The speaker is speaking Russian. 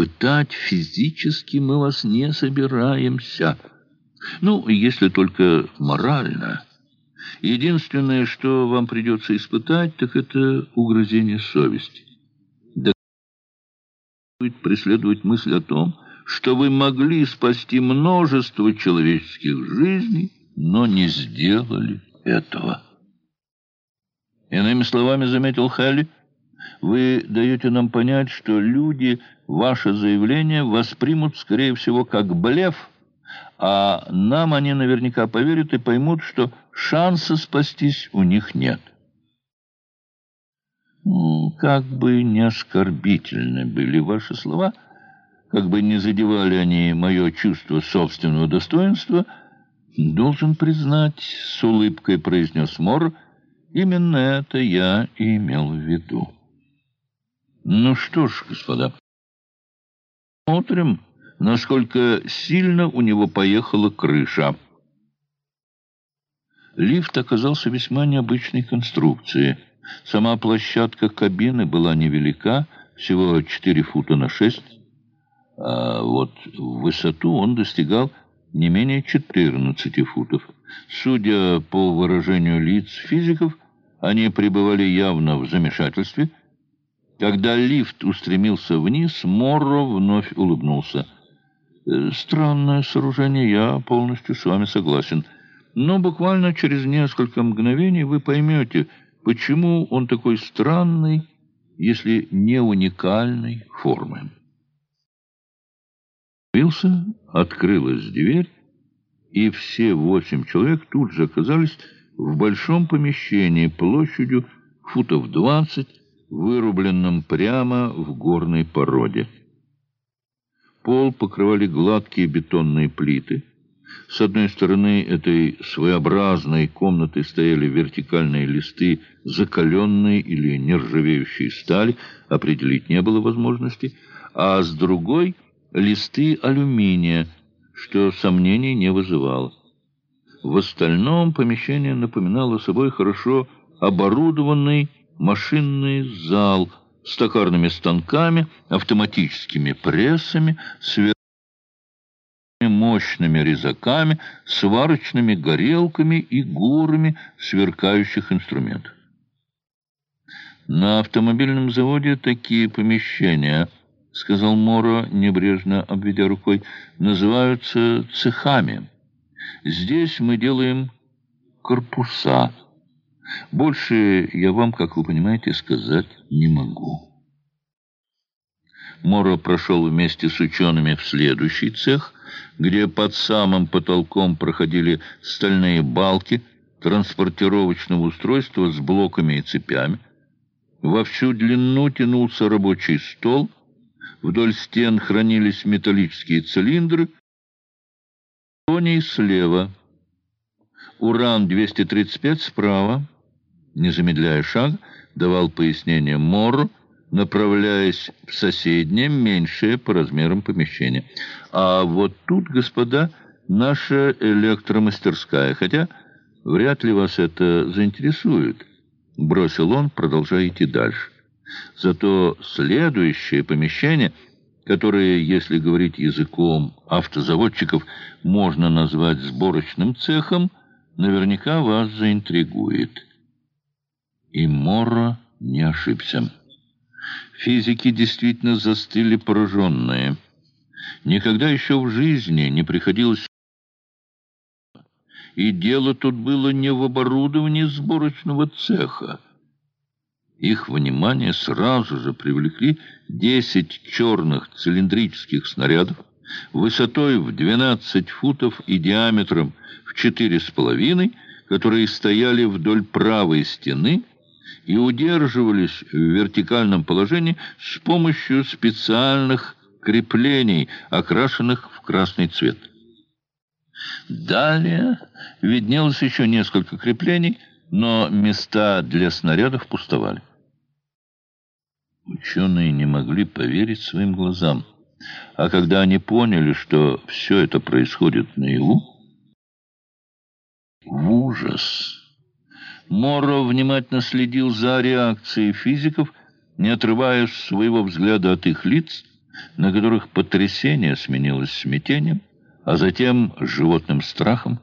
Пытать физически мы вас не собираемся. Ну, если только морально. Единственное, что вам придется испытать, так это угрызение совести. Да будет преследовать мысль о том, что вы могли спасти множество человеческих жизней, но не сделали этого. Иными словами, заметил Халли, вы даете нам понять, что люди ваше заявление воспримут, скорее всего, как блеф, а нам они наверняка поверят и поймут, что шанса спастись у них нет. Как бы не оскорбительны были ваши слова, как бы не задевали они мое чувство собственного достоинства, должен признать, с улыбкой произнес Мор, именно это я и имел в виду. Ну что ж, господа, смотрим, насколько сильно у него поехала крыша. Лифт оказался весьма необычной конструкции. Сама площадка кабины была невелика, всего 4 фута на 6, а вот в высоту он достигал не менее 14 футов. Судя по выражению лиц физиков, они пребывали явно в замешательстве – когда лифт устремился вниз, Морро вновь улыбнулся. «Э, «Странное сооружение, я полностью с вами согласен. Но буквально через несколько мгновений вы поймете, почему он такой странный, если не уникальной формы». Вилса открылась дверь, и все восемь человек тут же оказались в большом помещении площадью футов двадцать, вырубленном прямо в горной породе. Пол покрывали гладкие бетонные плиты. С одной стороны этой своеобразной комнаты стояли вертикальные листы закаленной или нержавеющей стали, определить не было возможности, а с другой — листы алюминия, что сомнений не вызывало. В остальном помещение напоминало собой хорошо оборудованный машинный зал с токарными станками, автоматическими прессами, сверху мощными резаками, сварочными горелками и горами сверкающих инструментов. «На автомобильном заводе такие помещения, — сказал Моро, небрежно обведя рукой, — называются цехами. Здесь мы делаем корпуса». Больше я вам, как вы понимаете, сказать не могу. Моро прошел вместе с учеными в следующий цех, где под самым потолком проходили стальные балки транспортировочного устройства с блоками и цепями. Во всю длину тянулся рабочий стол, вдоль стен хранились металлические цилиндры, Тоний слева, Уран-235 справа, не замедляя шаг, давал пояснение Морру, направляясь в соседнее, меньшее по размерам помещение. А вот тут, господа, наша электромастерская, хотя вряд ли вас это заинтересует, бросил он, продолжая идти дальше. Зато следующее помещение, которое, если говорить языком автозаводчиков, можно назвать сборочным цехом, наверняка вас заинтригует. И Морро не ошибся. Физики действительно застыли пораженные. Никогда еще в жизни не приходилось... И дело тут было не в оборудовании сборочного цеха. Их внимание сразу же привлекли десять черных цилиндрических снарядов высотой в 12 футов и диаметром в четыре с половиной, которые стояли вдоль правой стены и удерживались в вертикальном положении с помощью специальных креплений, окрашенных в красный цвет. Далее виднелось еще несколько креплений, но места для снарядов пустовали. Ученые не могли поверить своим глазам. А когда они поняли, что все это происходит наяву, в ужас Моро внимательно следил за реакцией физиков, не отрывая своего взгляда от их лиц, на которых потрясение сменилось смятением, а затем животным страхом,